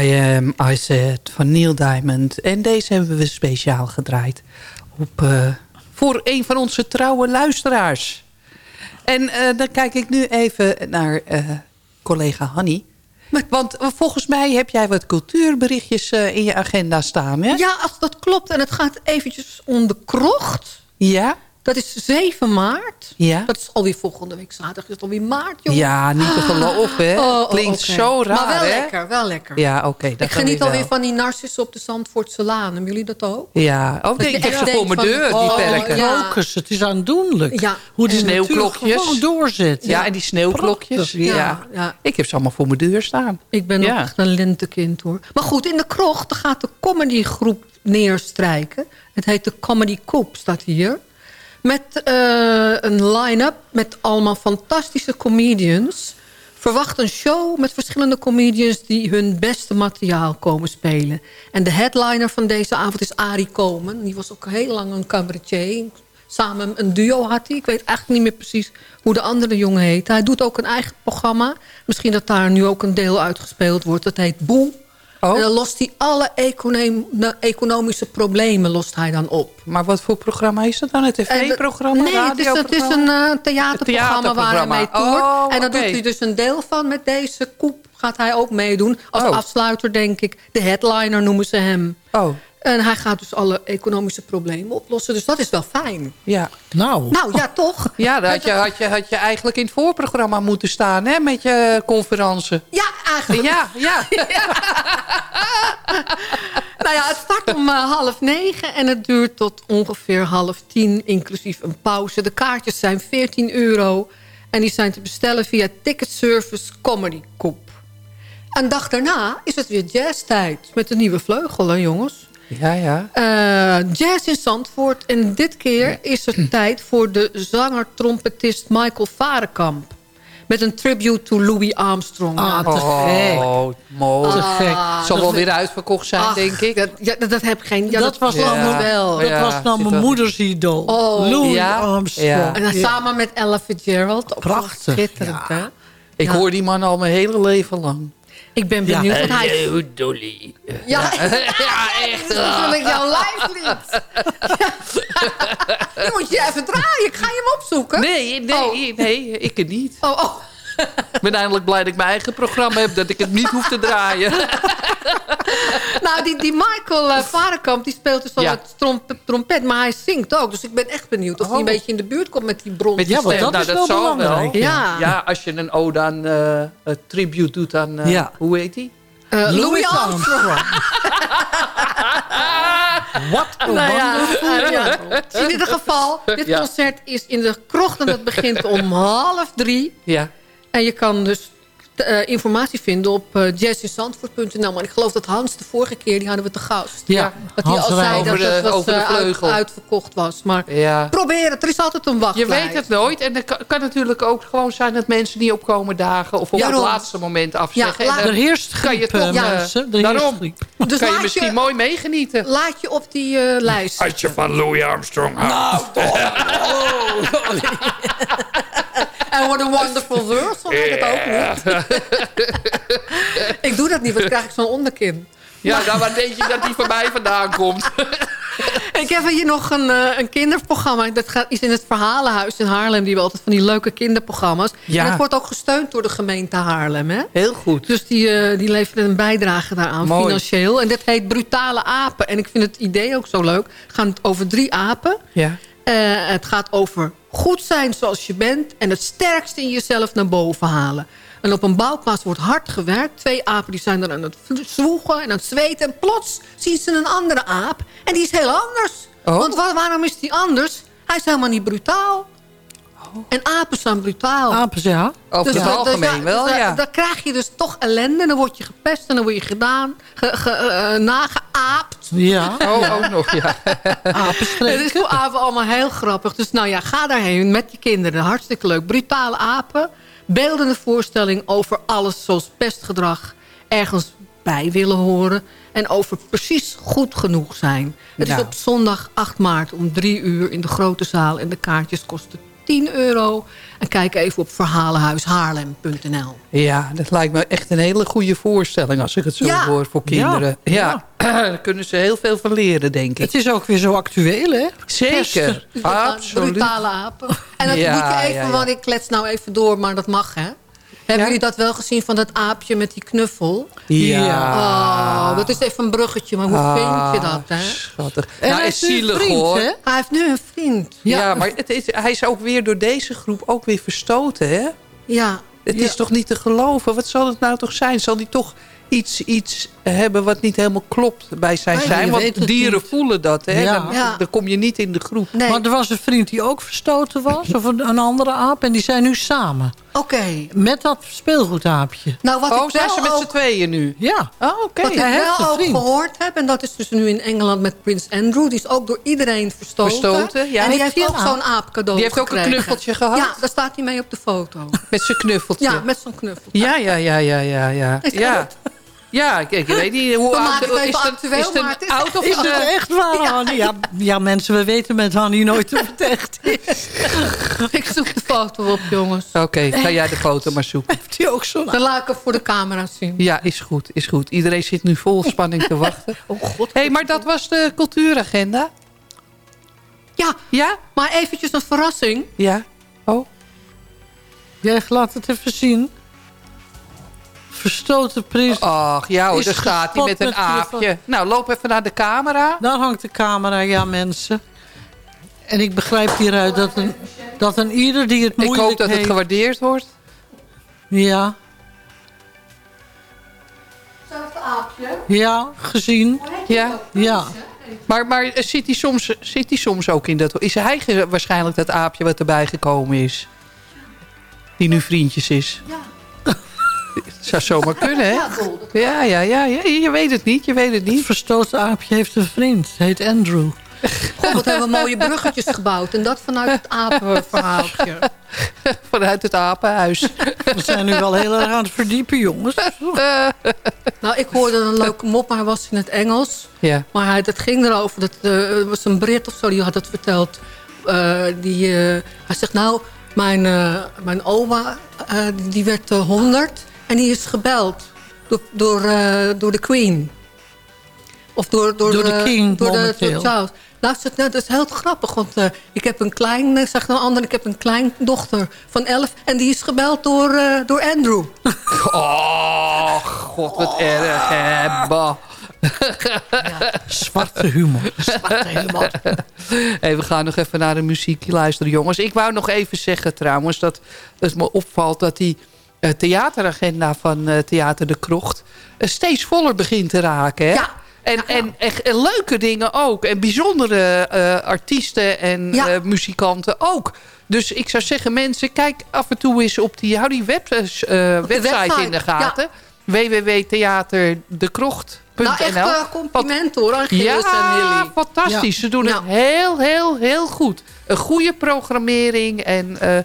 I Am, I Said van Neil Diamond. En deze hebben we speciaal gedraaid op, eh, voor een van onze trouwe luisteraars. En eh, dan kijk ik nu even naar eh, collega Hanny. Want volgens mij heb jij wat cultuurberichtjes in je agenda staan, hè? Ja, als dat klopt. En het gaat eventjes om de krocht. Ja? Dat is 7 maart. Ja. Dat is alweer volgende week zaterdag. Is het alweer maart, jongen. Ja, niet te geloven, hè? Oh, oh, Klinkt zo raar, Maar wel hè? lekker, wel lekker. Ja, oké. ik geniet weer alweer wel. van die narcissen op de Zandvoortse Laan. Hebben jullie dat ook? Ja, oh, nee, je ik heb echt ze voor mijn van, deur, die oh, perken. ja. Krokus, het is aandoenlijk. Ja. Hoe die sneeuwklokjes. gewoon doorzet. Ja, en die sneeuwklokjes. Ja. ja. Ja. Ik heb ze allemaal voor mijn deur staan. Ik ben Ja. ook echt een lentekind, hoor. Maar goed, in de krocht dan gaat de comedygroep neerstrijken. Het heet de Comedy Coop, staat hier. Met eh, een line-up met allemaal fantastische comedians. Verwacht een show met verschillende comedians... die hun beste materiaal komen spelen. En de headliner van deze avond is Arie Komen. Die was ook heel lang een cabaretier. Samen een duo had hij. Ik weet eigenlijk niet meer precies hoe de andere jongen heet. Hij doet ook een eigen programma. Misschien dat daar nu ook een deel uitgespeeld wordt. Dat heet Boe. Oh. En dan lost hij alle econom- economische problemen lost hij dan op. Maar wat voor programma is dat dan? Het En tv-programma? Nee, het is, het is een eh, theaterprogramma waar hij mee toert. Oh, en daar doet hij dus een deel van. Met deze koep gaat hij ook meedoen. Als Oh. afsluiter, denk ik. De headliner noemen ze hem. Oh, En hij gaat dus alle economische problemen oplossen. Dus dat is wel fijn. ja. Nou, Nou, ja, toch? Ja, dat had je, had, je, had je eigenlijk in het voorprogramma moeten staan, hè? Met je conferentie. Ja, eigenlijk. Ja, ja. Nou ja, het start om eh, half negen en het duurt tot ongeveer half tien, inclusief een pauze. De kaartjes zijn 14 euro en die zijn te bestellen via ticketservice Comedy Coop. Een dag daarna is het weer jazztijd met de nieuwe vleugel, hè, jongens. Ja, ja. Eh, jazz in Zandvoort en dit keer is het tijd voor de zanger-trompetist Michael Varenkamp. Met een tribute to Louis Armstrong. Ah, Ja, te gek. Oh, mooi. Te gek. Het zal wel weer uitverkocht zijn, Ach, denk ik. Dat, ja, dat, dat heb geen... Ja, dat, was Ja. mijn- wel. Dat Ja, was zit mijn moeders idool. Oh, Louis ja. Armstrong. Ja. En dan samen met Ella Fitzgerald. Ook Prachtig, Schitterend, ja. hè? Ik Ja. hoor die man al mijn hele leven lang. Ik ben benieuwd. want hij, Hallo, Dolly. ja, Ja, echt. Dit is natuurlijk jouw live lied. Ja. Die moet je even draaien. Ik ga je hem opzoeken. Nee, nee, nee, ik het niet. Oh, oh. Ik ben eindelijk blij dat ik mijn eigen programma heb... dat ik het niet hoef te draaien. Nou, die, die Michael uh, Varenkamp, die speelt dus al Ja. het tromp- trompet. Maar hij zingt ook. Dus ik ben echt benieuwd of hij Oh. een beetje in de buurt komt met die bron. Met Ja, want stem. dat nou, is wel belangrijk, Wel. ja. ja, als je een ode aan eh, een tribute doet aan... eh, Ja. Hoe heet die? Eh, Louis Armstrong. Wat een Nou ja. In ieder geval, dit Ja. concert is in de krocht en dat begint om half drie. Ja. En je kan dus eh, informatie vinden op uh, jazzinzandvoort.nl. Maar ik geloof dat Hans de vorige keer, die hadden we te gast. Ja, dat hij Hans al zei dat Over de- het was, over de eh, uit- uitverkocht was. Maar ja. probeer het, er is altijd een Je wachtlijst. weet het nooit. En het kan, kan natuurlijk ook gewoon zijn dat mensen niet opkomen dagen... of op Ja, het daarom. laatste moment afzeggen. Ja, en Er heerst kan je toch... mensen. Er daarom griep. Dus kan je misschien je- mooi meegenieten. Laat je op die eh, lijst. Als je van Louis Armstrong houdt. En What a Wonderful World, zo heet het ook niet. ik doe dat niet, want dan krijg ik zo'n onderkin. Ja, nou, waar denk je dat die van mij vandaan komt? Ik heb hier nog een, eh, een kinderprogramma. Dat gaat, is in het Verhalenhuis in Haarlem. Die hebben altijd van die leuke kinderprogramma's. Ja. En dat wordt ook gesteund door de gemeente Haarlem. Hè? Heel goed. Dus die, eh, die leveren een bijdrage daaraan, Mooi. financieel. En dat heet Brutale Apen. En ik vind het idee ook zo leuk. Het gaat over drie apen. Ja. Eh, het gaat over goed zijn zoals je bent... en het sterkste in jezelf naar boven halen. En op een bouwplaats wordt hard gewerkt. Twee apen die zijn er aan het zwoegen en aan het zweten. En plots zien ze een andere aap. En die is heel anders. Oh. Want wa- waarom is die anders? Hij is helemaal niet brutaal. En apen zijn brutaal. Apens, ja. Over het Dus, algemeen dus, wel, dus, ja. Dan krijg je dus toch ellende. Dan word je gepest en dan word je gedaan, ge, ge- eh, nageaapt. Ja, Oh, ook nog, ja. apenstreek. Het is voor apen allemaal heel grappig. Dus nou ja, ga daarheen met je kinderen. Hartstikke leuk. Brutale apen. Beeldende voorstelling over alles zoals pestgedrag. Ergens bij willen horen. En over precies goed genoeg zijn. Het is op zondag 8 maart om 3 uur in de grote zaal. En de kaartjes kosten 10 euro. En kijk even op verhalenhuishaarlem.nl. Ja, dat lijkt me echt een hele goede voorstelling als ik het zo Ja. hoor voor kinderen. Ja, daar kunnen ze heel veel van leren, denk ik. Het is ook weer zo actueel, hè? Zeker, absoluut. Brutale apen. En dat Ja, moet je even, ja, ja. want ik klets nou even door, maar dat mag, hè? Hebben jullie dat wel gezien van dat aapje met die knuffel? Ja. Oh, dat is even een bruggetje, maar hoe Ah, vind je dat, hè? Schattig. En nou, hij is zielig vriend, hoor. hè? Hij heeft nu een vriend. Ja, maar het is, hij is ook weer door deze groep ook weer verstoten, hè? Ja. Het Ja. is toch niet te geloven? Wat zal het nou toch zijn? Zal hij toch iets, iets hebben wat niet helemaal klopt bij zijn Nee, zijn? Want dieren niet. voelen dat, hè? Ja. Dan, Ja. dan kom je niet in de groep. Nee, Maar er was een vriend die ook verstoten was. Of een, een andere aap. En die zijn nu samen. oké. Met dat speelgoedaapje. Nou, wat Oh, ik zijn wel ze met z'n tweeën nu? Ja. Oh, oké. wat ik wel ook vriend. gehoord heb, en dat is dus nu in Engeland met Prins Andrew. Die is ook door iedereen verstoten. Verstoten, ja. En die Heeft ook zo'n aap cadeau Die heeft ook een knuffeltje gehad? Ja, daar staat hij mee op de foto. Met zijn knuffeltje. Ja, met zo'n knuffel. Ja, ja, ja, ja, ja, ja. Ja? Ja ik, ik weet niet hoe oud is het. actueel, Is het maar het een is oud of Is het echt waar, Hanny? Ja, ja, mensen, we weten met Hanny nooit of het echt is. Ik zoek de foto op, jongens. Oké, ga jij de foto maar zoeken. Heeft hij ook zo'n Dan laat ik hem voor de camera zien. Ja, is goed, is goed. Iedereen zit nu vol spanning te wachten. Oh god. Hé, hey, maar dat was de cultuuragenda. Ja, Ja? maar eventjes een verrassing. Ja. Oh. Jij laat het even zien. Verstoten prins. Ach, ja hoor, Is daar staat hij met een met aapje. Nou, loop even naar de camera. Daar hangt de camera, ja mensen. En ik begrijp hieruit dat een, dat een ieder die het Ik moeilijk hoop dat het heeft... gewaardeerd wordt. Ja, Hetzelfde aapje. ja, gezien. Ja. Ja. Maar, maar zit, hij soms, zit hij soms ook in dat... Is hij waarschijnlijk dat aapje wat erbij gekomen is? Die nu vriendjes is? Ja. Het zou zomaar kunnen, hè? Ja, dat- Ja, ja, ja. Je weet het niet, je weet het Het niet. verstoten aapje heeft een vriend. Heet Andrew. God, wat hebben we mooie bruggetjes gebouwd. En dat vanuit het apenverhaaltje. Vanuit het apenhuis. We zijn nu wel heel erg aan het verdiepen, jongens. Nou, ik hoorde een leuke mop, maar hij was in het Engels. Ja. Maar hij, het ging erover, dat eh, er was een Brit of zo, die had het verteld. Eh, die, eh, hij zegt, nou, mijn, eh, mijn oma, eh, die, werd 100 en die is gebeld door, door, eh, door de Queen. Of door, door, Door de eh, king door, de, momenteel. door Charles. Nou, nou, dat is heel grappig, want eh, ik heb een klein, zegt een ander, ik heb een kleindochter van 11 en die is gebeld door, eh, door Andrew. Oh, god, wat erg, hè. Bah. Zwarte humor. Hey, we gaan nog even naar de muziek luisteren, jongens. Ik wou nog even zeggen trouwens dat het me opvalt... dat die theateragenda van eh, Theater de Krocht... eh, steeds voller begint te raken. Hè? Ja. En, en, echt en leuke dingen ook. En bijzondere eh, artiesten en Ja. eh, muzikanten ook. Dus ik zou zeggen, mensen, kijk af en toe eens op die, hou die web, eh, website, website, in de gaten. www.theaterdekrocht.nl Nou, echt compliment hoor aan en ja, jullie. fantastisch. Ze doen het heel, heel, heel goed. Een goede programmering. En eh,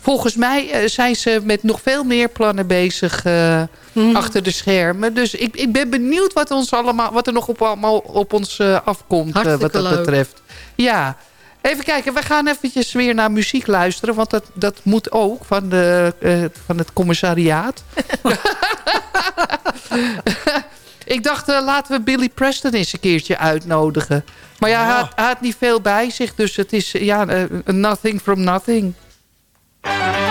volgens mij eh, zijn ze met nog veel meer plannen bezig eh, Mhm. achter de schermen. Dus ik, ik ben benieuwd wat, ons allemaal, wat er nog op, allemaal op ons eh, afkomt wat dat leuk. betreft. Ja. Even kijken, we gaan eventjes weer naar muziek luisteren. Want dat, dat moet ook van, de, eh, van het commissariaat. Ik dacht, laten we Billy Preston eens een keertje uitnodigen. Maar ja, hij, had, hij had niet veel bij zich. Dus het is ja, nothing from nothing. Nothing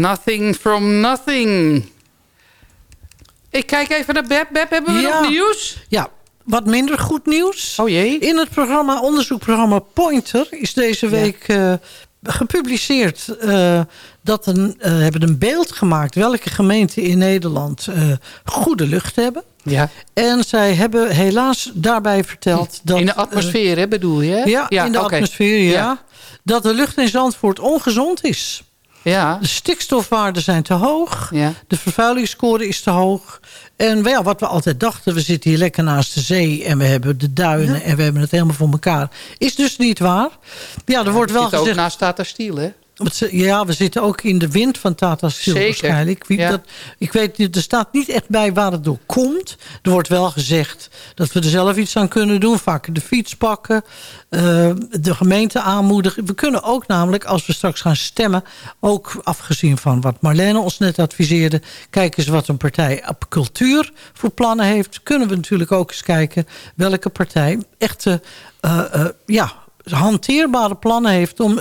Nothing from Nothing. Ik kijk even naar Beb. Beb, hebben we Ja. nog nieuws? Ja, wat minder goed nieuws. Oh jee. In het programma, onderzoekprogramma Pointer is deze week eh, gepubliceerd... eh, dat een, eh, hebben een beeld gemaakt welke gemeenten in Nederland goede lucht hebben. Ja. En zij hebben helaas daarbij verteld dat... In de atmosfeer, hè, bedoel je? hè? ja, in de atmosfeer, ja, Dat de lucht in Zandvoort ongezond is. Ja. De stikstofwaarden zijn te hoog. Ja. De vervuilingsscore is te hoog. En ja, wat we altijd dachten, we zitten hier lekker naast de zee... en we hebben de duinen en we hebben het helemaal voor elkaar. Is dus niet waar. Ja, er wordt wel Zit ook gezegd... naast Tata Steel, hè? Ja, we zitten ook in de wind van Tata Steel waarschijnlijk. Wie, ja. dat, ik weet er staat niet echt bij waar het door komt. Er wordt wel gezegd dat we er zelf iets aan kunnen doen. Vaak de fiets pakken, eh, de gemeente aanmoedigen. We kunnen ook namelijk, als we straks gaan stemmen... ook afgezien van wat Marlene ons net adviseerde... kijken eens wat een partij op cultuur voor plannen heeft. Kunnen we natuurlijk ook eens kijken welke partij echte... eh, eh, ja, hanteerbare plannen heeft om...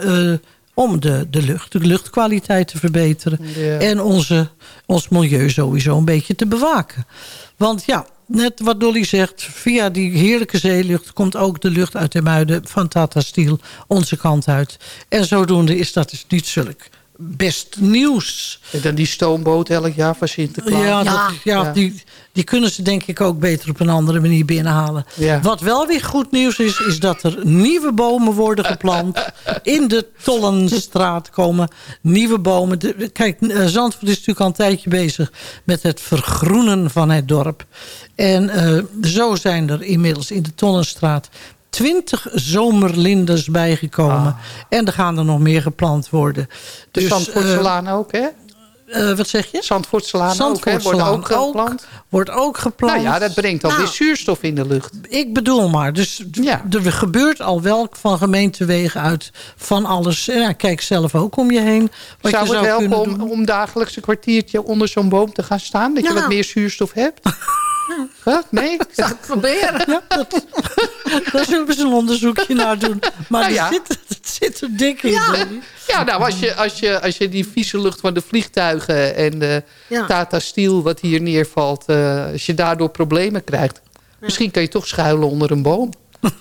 om de, de lucht, de luchtkwaliteit te verbeteren. Ja. En onze, ons milieu sowieso een beetje te bewaken. Want ja, net wat Dolly zegt... via die heerlijke zeelucht komt ook de lucht uit de muiden... van Tata Steel onze kant uit. En zodoende is dat dus niet zulk best nieuws. En dan die stoomboot elk jaar van Sinterklaas. Ja, dat, ja, Ja. Die, die kunnen ze denk ik ook beter op een andere manier binnenhalen. Ja. Wat wel weer goed nieuws is, is dat er nieuwe bomen worden geplant. In de Tollenstraat komen nieuwe bomen. De- kijk, eh, Zandvoort is natuurlijk al een tijdje bezig met het vergroenen van het dorp. En eh, zo zijn er inmiddels in de Tollenstraat 20 zomerlinders bijgekomen. En er gaan er nog meer geplant worden. De Dus, Zandvoortselaan ook, hè? eh, eh, wat zeg je? Zandvoortselaan ook, hè? Wordt ook geplant. Wordt ook geplant. Nou ja, dat brengt alweer Nou, zuurstof in de lucht. ik bedoel maar. Dus Ja. er gebeurt al wel van gemeentewegen uit van alles. En ja, kijk zelf ook om je heen. Wat zou je het zou helpen kunnen om, dagelijks een kwartiertje onder zo'n boom te gaan staan? Dat je wat meer zuurstof hebt? Wat? Nee? Zou ik proberen? Ja, dat, daar zullen we eens een onderzoekje naar doen. Maar Nou ja. zit, het zit er dik in. Ja, nou, als je, als, je, als je die vieze lucht van de vliegtuigen en de Ja. Tata Steel wat hier neervalt, eh, als je daardoor problemen krijgt, misschien kan je toch schuilen onder een boom.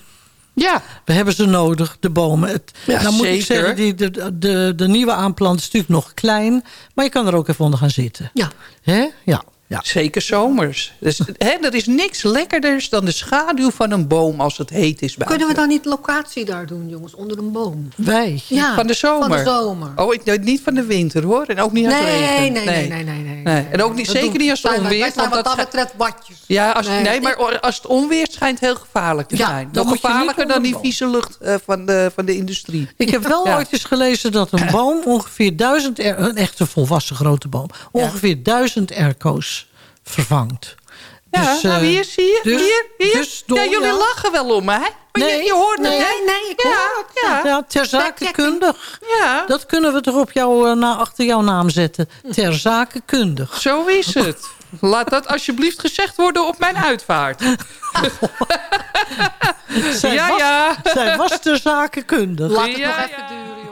Ja, We hebben ze nodig, de bomen. Het, Ja, nou moet ik zeggen, die, de, de, de nieuwe aanplant is natuurlijk nog klein. Maar je kan er ook even onder gaan zitten. Ja. Hè? Ja. Ja. zeker zomers. Dus, hè, er is niks lekkerders dan de schaduw van een boom als het heet is buiten. Kunnen we dan niet locatie daar doen, jongens? Onder een boom? Wij. Ja, Van de zomer? Van de zomer. Oh, ik, niet van de winter hoor. En ook niet als het nee, nee, nee, nee, nee, nee, nee. Nee, en ook niet- Dat zeker niet als het wij- wij- want wat dat betreft watjes. Ja, als, nee, Nee, maar als het onweert schijnt heel gevaarlijk te Ja, zijn. Nog gevaarlijker dan die vieze lucht eh, van, de, van de industrie. Ik heb wel Ja. ooit eens gelezen dat een boom ongeveer duizend... er- een echte volwassen grote boom... ongeveer duizend airco's vervangt. Ja, Dus, nou eh, hier zie je. dus- hier, hier. dus door- ja, jullie ja. lachen wel om mij. Maar Nee, je hoort het, nee, hè? nee, ik ja, hoor het, Ja, Ja, ter zake kundig. ja. Dat kunnen we toch op jou, eh, na, achter jouw naam zetten. Ter zake kundig. zo is het. laat dat alsjeblieft gezegd worden op mijn uitvaart. Zij ja, was, ja. Zij was de zakenkundig. Laat het Ja, nog ja. even duren, jongen.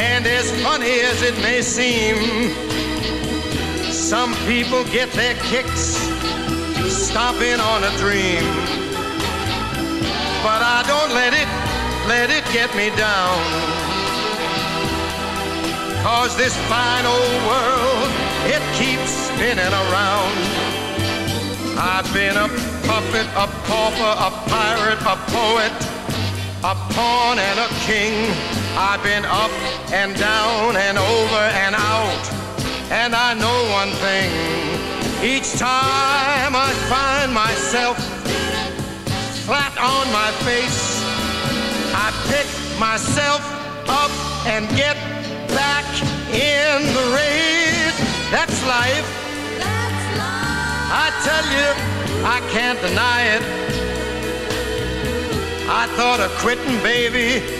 And as funny as it may seem, some people get their kicks stomping on a dream. But I don't let it, let it get me down. Cause this fine old world, it keeps spinning around. I've been a puppet, a pauper, a pirate, a poet, a pawn and a king. I've been up and down and over and out. And I know one thing. Each time I find myself flat on my face, I pick myself up and get back in the race. That's life. I tell you, I can't deny it. I thought of quitting, baby,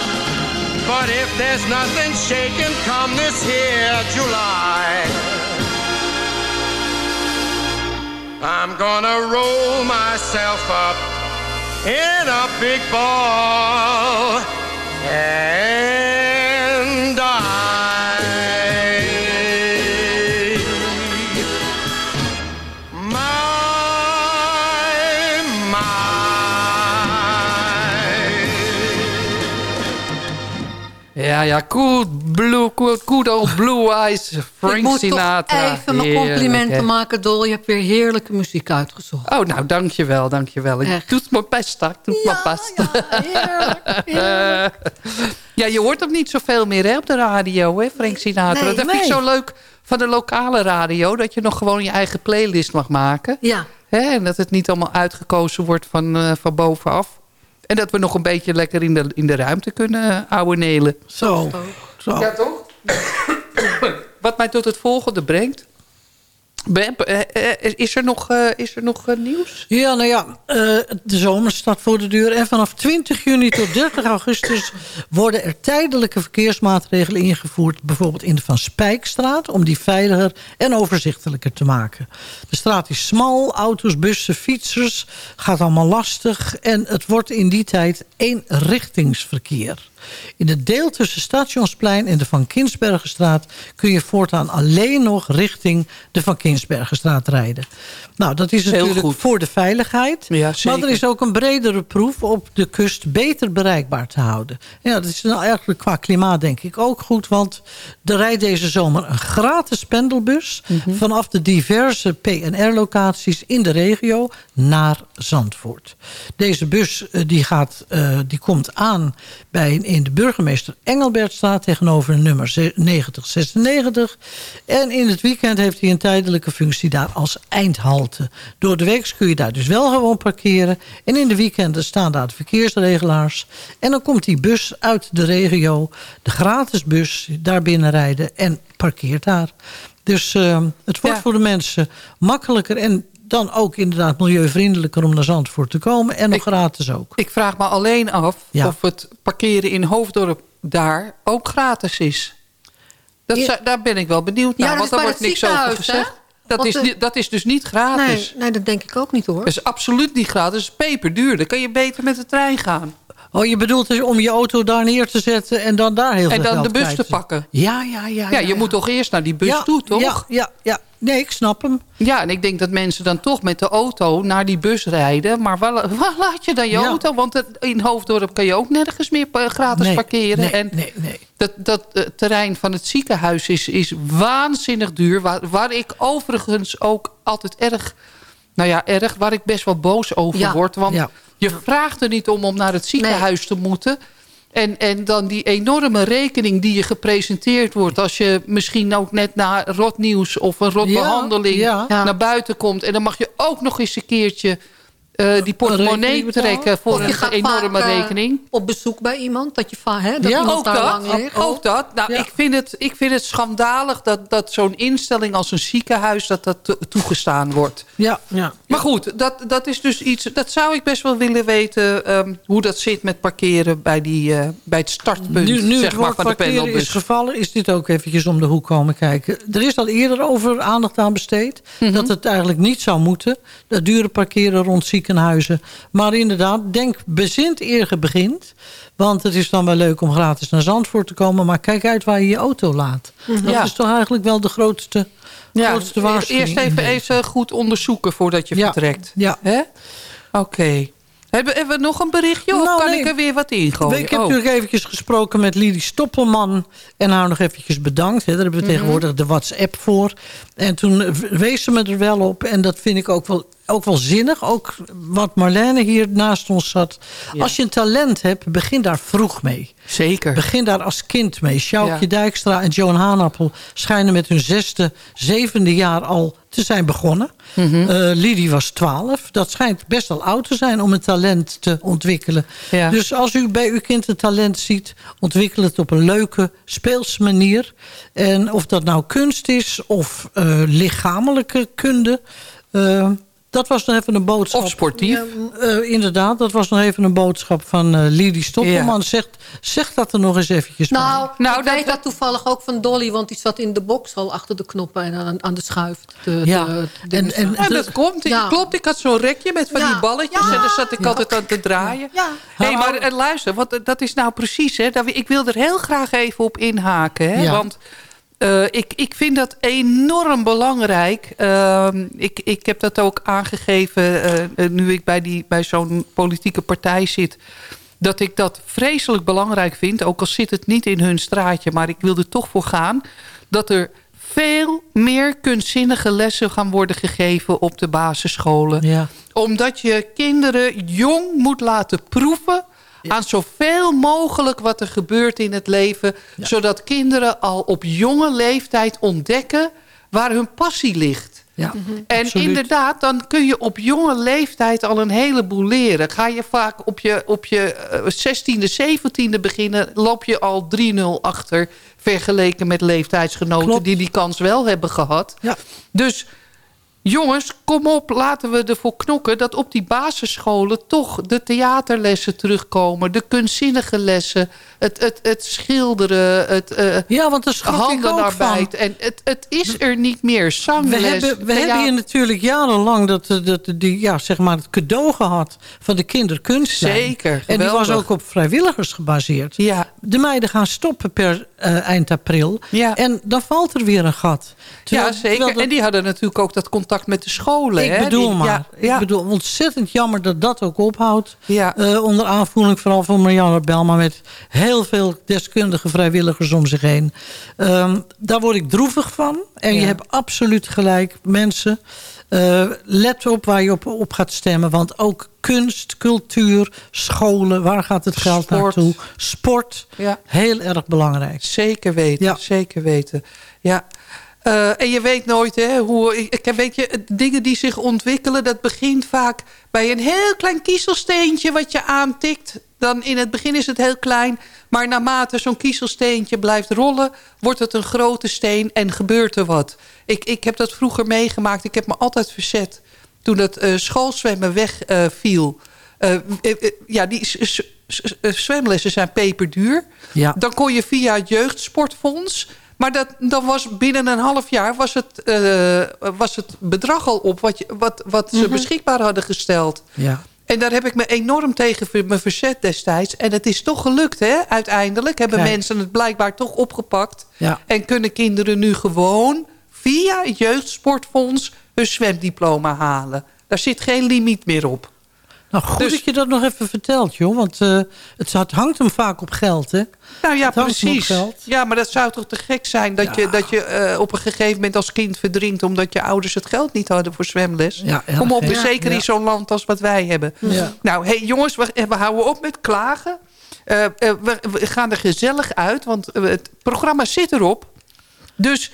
But if there's nothing shaking come this here July, I'm gonna roll myself up in a big ball. And Ja, ja, cool, blue, cool, good old blue eyes, Frank ik moet Sinatra. toch even mijn complimenten maken, Dol. Je hebt weer heerlijke muziek uitgezocht. Oh, nou, dankjewel, dankjewel. Ik doe mijn best, ik doe mijn best. heerlijk, heerlijk. Ja, je hoort hem niet zoveel meer hè, op de radio, hè, Frank Sinatra. Nee, dat vind ik zo leuk van de lokale radio... dat je nog gewoon je eigen playlist mag maken. Ja, Hè, en dat het niet allemaal uitgekozen wordt van, eh, van bovenaf. En dat we nog een beetje lekker in de, in de ruimte kunnen uh, ouwenelen. Zo. Zo. Ja, toch? Wat mij tot het volgende brengt. Eh, eh, is er nog, eh, is er nog nieuws? Ja, nou ja, de zomer staat voor de deur. En vanaf 20 juni tot 30 augustus worden er tijdelijke verkeersmaatregelen ingevoerd. Bijvoorbeeld in de Van Spijkstraat, om die veiliger en overzichtelijker te maken. De straat is smal, auto's, bussen, fietsers, gaat allemaal lastig. En het wordt in die tijd eenrichtingsverkeer. In het deel tussen Stationsplein en de Van Kinsbergenstraat... kun je voortaan alleen nog richting de Van Kinsbergenstraat rijden. Nou, dat is Heel natuurlijk goed. voor de veiligheid. Ja, maar er is ook een bredere proef op de kust beter bereikbaar te houden. Ja, dat is nou eigenlijk qua klimaat denk ik ook goed. Want er rijdt deze zomer een gratis pendelbus... Mhm. vanaf de diverse PNR-locaties in de regio naar Zandvoort. Deze bus eh, die gaat, eh, die komt aan bij, in de burgemeester Engelbertstraat... tegenover nummer ze- 9096. En in het weekend heeft hij een tijdelijke functie daar als eindhalte. Door de week kun je daar dus wel gewoon parkeren. En in de weekenden staan daar de verkeersregelaars. En dan komt die bus uit de regio, de gratis bus, daar binnen rijden en parkeert daar. Dus eh, het wordt Ja. voor de mensen makkelijker... en dan ook inderdaad milieuvriendelijker om naar Zandvoort te komen. En nog Ik- gratis ook. Ik vraag me alleen af Ja. of het parkeren in Hoofddorp daar ook gratis is. Dat Ja. zou- daar ben ik wel benieuwd naar, Ja, want daar wordt niks over hè? gezegd. Dat is, de- dat is dus niet gratis. Nee, nee, dat denk ik ook niet hoor. Dat is absoluut niet gratis. Dat is peperduur. Dan kan je beter met de trein gaan. Oh, je bedoelt dus om je auto daar neer te zetten... en dan daar heel veel En dan de bus te pakken. Ja, ja, ja. Ja, je moet toch eerst naar die bus ja, toe, toch? Ja, ja, ja. Nee, ik snap hem. Ja, en ik denk dat mensen dan toch met de auto naar die bus rijden. Maar waar, waar laat je dan je auto? Want in Hoofddorp kan je ook nergens meer gratis Nee, parkeren. nee, en nee, nee. Dat, dat eh, terrein van het ziekenhuis is, is waanzinnig duur. Waar, waar ik overigens ook altijd erg... Nou ja, erg, waar ik best wel boos over word. Want Ja. Je vraagt er niet om om naar het ziekenhuis te moeten... En, en dan die enorme rekening die je gepresenteerd wordt... als je misschien ook net na rotnieuws of een rotbehandeling Ja, ja. naar buiten komt... en dan mag je ook nog eens een keertje eh, die portemonnee trekken... voor een enorme vaak, eh, rekening. op bezoek bij iemand. Dat, je va- hè, dat Ja, Ook daar dat, lang ook dat. Nou, Ja. ik, vind het, ik vind het schandalig dat, dat zo'n instelling als een ziekenhuis... dat dat to- toegestaan wordt. Ja, ja. Maar goed, dat, dat is dus iets... dat zou ik best wel willen weten... ehm, hoe dat zit met parkeren bij, die, eh, bij het startpunt Nu, nu zeg het maar, van de parkeren is pendelbus. gevallen... is dit ook eventjes om de hoek komen kijken. Er is al eerder over aandacht aan besteed... Mhm. dat het eigenlijk niet zou moeten. Dat dure parkeren rond ziekenhuizen. Maar inderdaad, denk bezint eer je begint. Want het is dan wel leuk om gratis naar Zandvoort te komen... maar kijk uit waar je je auto laat. Dat Ja. is toch eigenlijk wel de grootste, Ja, grootste waarschuwing. eerst even, in even goed onderzoeken voordat je Ja. vertrekt. Ja. Oké. Hebben, hebben we nog een berichtje of Nou, kan nee. ik er weer wat ingooien? Ik heb Oh. natuurlijk eventjes gesproken met Lidie Stoppelman. En haar nog eventjes bedankt. Hè. Daar hebben we Mhm. tegenwoordig de WhatsApp voor. En toen wees ze me er wel op. En dat vind ik ook wel, ook wel zinnig. Ook wat Marlene hier naast ons zat. Als je een talent hebt, begin daar vroeg mee. Zeker. Begin daar als kind mee. Sjoukje Ja. Dijkstra en Joan Haanappel schijnen met hun zesde, zevende jaar al te zijn begonnen. Lidie was twaalf. Dat schijnt best wel oud te zijn om een talent te ontwikkelen. Ja. Dus als u bij uw kind een talent ziet, ontwikkel het op een leuke, speelse manier. En of dat nou kunst is of eh, lichamelijke kunde... eh, dat was nog even een boodschap. Of sportief. Eh, inderdaad, dat was nog even een boodschap van eh Lidie Stoppelman. Ja. Zeg, zeg dat er nog eens eventjes. Nou, Nou, ik dat- weet dat toevallig ook van Dolly, want die zat in de box al achter de knoppen en aan, aan de schuif. te- Ja. te- te- En- en- Ja, dat komt. Ja. Klopt, ik had zo'n rekje met van Ja. die balletjes. Ja. En daar zat ik altijd aan te draaien. Ja. Hey, maar eh, luister, want dat is nou precies... Hè, dat we- ik wil er heel graag even op inhaken. Hè, Ja. Want eh, ik, ik vind dat enorm belangrijk. Ehm, ik, ik heb dat ook aangegeven eh, eh, nu ik bij, die- bij zo'n politieke partij zit... dat ik dat vreselijk belangrijk vind. Ook al zit het niet in hun straatje, maar ik wil er toch voor gaan... dat er veel meer kunstzinnige lessen gaan worden gegeven op de basisscholen Ja. omdat je kinderen jong moet laten proeven... aan zoveel mogelijk wat er gebeurt in het leven... zodat kinderen al op jonge leeftijd ontdekken... waar hun passie ligt. Ja, En absoluut. inderdaad, dan kun je op jonge leeftijd al een heleboel leren. Ga je vaak op je, op je eh, 16e, 17e beginnen... loop je al 3-0 achter... vergeleken met leeftijdsgenoten Klopt. die die kans wel hebben gehad. Ja. Dus jongens, kom op, laten we ervoor knokken... dat op die basisscholen toch de theaterlessen terugkomen... de kunstzinnige lessen, het, het, het schilderen, het eh, Ja, want ook handenarbeid. En het, het is er niet meer. We Zangles, hebben, we hebben hier natuurlijk jarenlang dat, eh, dat, die, ja, zeg maar het cadeau gehad van de kinderkunstlijn. Zeker, En die was ook op vrijwilligers gebaseerd. Ja. De meiden gaan stoppen per eh, eind april. Ja. En dan valt er weer een gat. Terwijl- ja, zeker. dat- En die hadden natuurlijk ook dat contact met de scholen. ik hè? bedoel Die- maar. Ja, Ik bedoel, ontzettend jammer dat dat ook ophoudt. Ja. Eh, onder aanvoering vooral van Marianne Belma... met heel veel deskundige vrijwilligers om zich heen. Ehm, daar word ik droevig van. En je hebt absoluut gelijk, mensen. eh, let op waar je op, op gaat stemmen. Want ook kunst, cultuur, scholen... waar gaat het geld Sport. naartoe? Sport, Ja. heel erg belangrijk. Zeker weten, Ja. zeker weten. Ja. Eh, en je weet nooit, hè, hoe, ik, weet je, dingen die zich ontwikkelen... dat begint vaak bij een heel klein kiezelsteentje wat je aantikt. dan in het begin is het heel klein... maar naarmate zo'n kiezelsteentje blijft rollen... wordt het een grote steen en gebeurt er wat. Ik, ik heb dat vroeger meegemaakt. Ik heb me altijd verzet toen het uh, schoolzwemmen wegviel. Uh, ja, die zwemlessen zijn peperduur. Ja. Dan kon je via het jeugdsportfonds... Maar dat, dan was binnen een half jaar was het, uh, was het bedrag al op wat, je, wat, wat ze Mhm. beschikbaar hadden gesteld. Ja. En daar heb ik me enorm tegen me verzet destijds. En het is toch gelukt, hè? Uiteindelijk hebben Kijk. mensen het blijkbaar toch opgepakt. Ja. En kunnen kinderen nu gewoon via het jeugdsportfonds hun zwemdiploma halen. Daar zit geen limiet meer op. Nou, goed Dus- dat je dat nog even vertelt, joh. Want eh, het zat- hangt hem vaak op geld, hè? Nou ja, precies. Ja, maar dat zou toch te gek zijn... dat je, dat je eh, op een gegeven moment als kind verdrinkt... omdat je ouders het geld niet hadden voor zwemles. Ja, Kom op, zeker Ja. in zo'n land als wat wij hebben. Ja. Nou, hey, jongens, we, we houden op met klagen. Eh, we, we gaan er gezellig uit, want het programma zit erop. Dus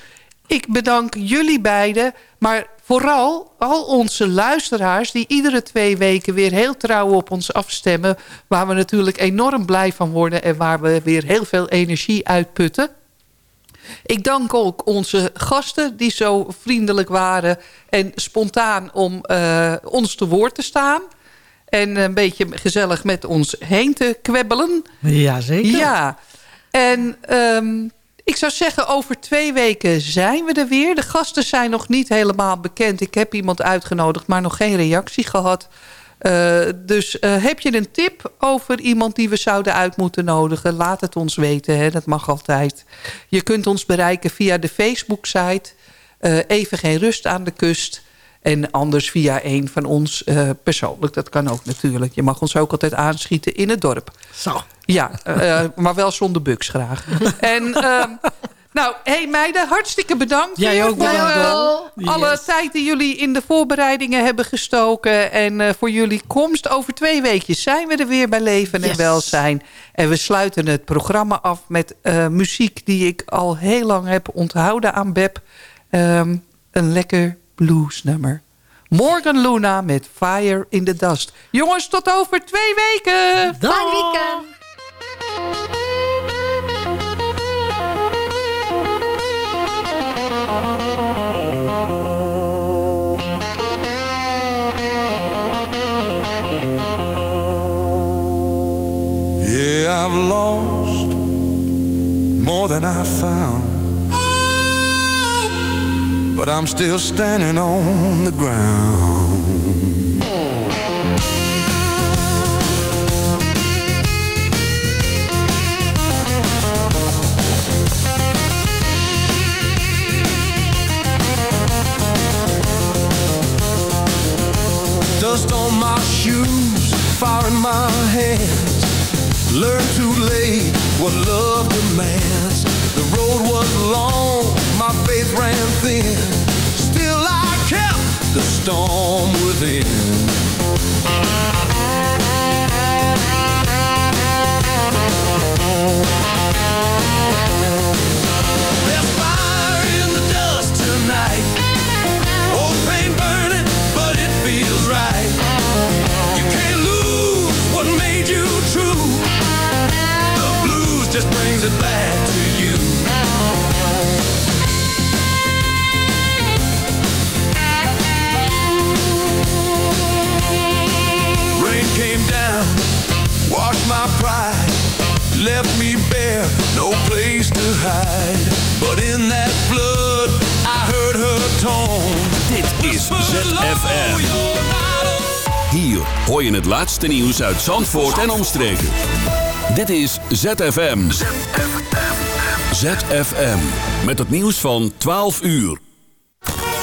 ik bedank jullie beiden, maar vooral al onze luisteraars... die iedere twee weken weer heel trouw op ons afstemmen... waar we natuurlijk enorm blij van worden... en waar we weer heel veel energie uitputten. Ik dank ook onze gasten die zo vriendelijk waren... en spontaan om eh, ons te woord te staan... en een beetje gezellig met ons heen te kwebbelen. Ja, zeker. Ja, en ehm, ik zou zeggen, over twee weken zijn we er weer. De gasten zijn nog niet helemaal bekend. Ik heb iemand uitgenodigd, maar nog geen reactie gehad. Eh, dus eh, heb je een tip over iemand die we zouden uit moeten nodigen? Laat het ons weten, hè? dat mag altijd. Je kunt ons bereiken via de Facebook-site. eh, Even geen rust aan de kust. En anders via een van ons eh, persoonlijk. Dat kan ook natuurlijk. Je mag ons ook altijd aanschieten in het dorp. Zo. Ja, eh, maar wel zonder buks graag. en ehm, nou, hey meiden, hartstikke bedankt. Jij ook voor, bedankt, eh, wel. alle tijd die jullie in de voorbereidingen hebben gestoken. En eh, voor jullie komst. Over twee weekjes zijn we er weer bij Leven en. Welzijn. En we sluiten het programma af met eh, muziek die ik al heel lang heb onthouden aan Beb. Ehm, een lekker bluesnummer. Morgan Luna met Fire in the Dust. Jongens, tot over twee weken! Dag. Yeah, I'm still standing on the ground. Dust on my shoes, fire in my hands. Learn too late what love demands. The road was long, my faith ran thin. Still I kept the storm within. Left me bare, no place to hide. But in that flood, I heard her tone. Dit is ZFM. Hier hoor je het laatste nieuws uit Zandvoort en omstreken. Dit is ZFM. ZFM. Met het nieuws van 12 uur.